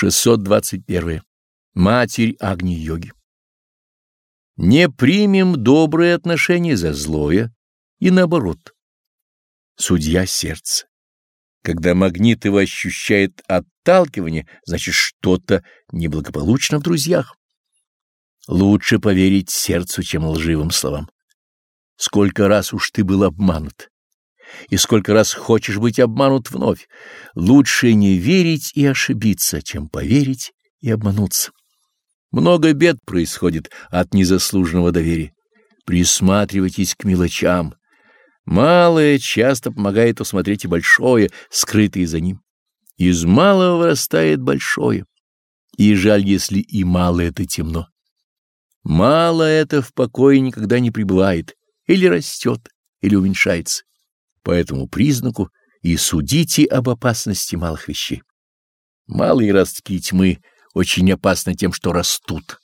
621. Матерь Агни-йоги. Не примем доброе отношение за злое и наоборот. Судья сердца. Когда магнит его ощущает отталкивание, значит что-то неблагополучно в друзьях. Лучше поверить сердцу, чем лживым словам. Сколько раз уж ты был обманут, и сколько раз хочешь быть обманут вновь. Лучше не верить и ошибиться, чем поверить и обмануться. Много бед происходит от незаслуженного доверия. Присматривайтесь к мелочам. Малое часто помогает усмотреть и большое, скрытое за ним. Из малого вырастает большое. И жаль, если и мало это темно. Мало это в покое никогда не пребывает, или растет, или уменьшается. По этому признаку и судите об опасности малых вещей. Малые ростки тьмы очень опасны тем, что растут.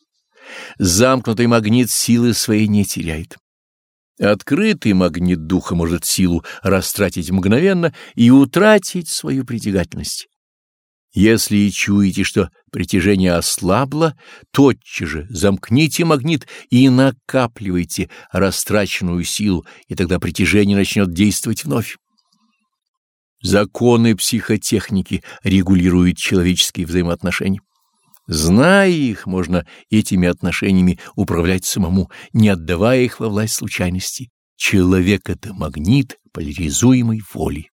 Замкнутый магнит силы своей не теряет. Открытый магнит духа может силу растратить мгновенно и утратить свою притягательность. Если и чуете, что притяжение ослабло, тотчас же замкните магнит и накапливайте растраченную силу, и тогда притяжение начнет действовать вновь. Законы психотехники регулируют человеческие взаимоотношения. Зная их, можно этими отношениями управлять самому, не отдавая их во власть случайности. Человек — это магнит поляризуемой воли.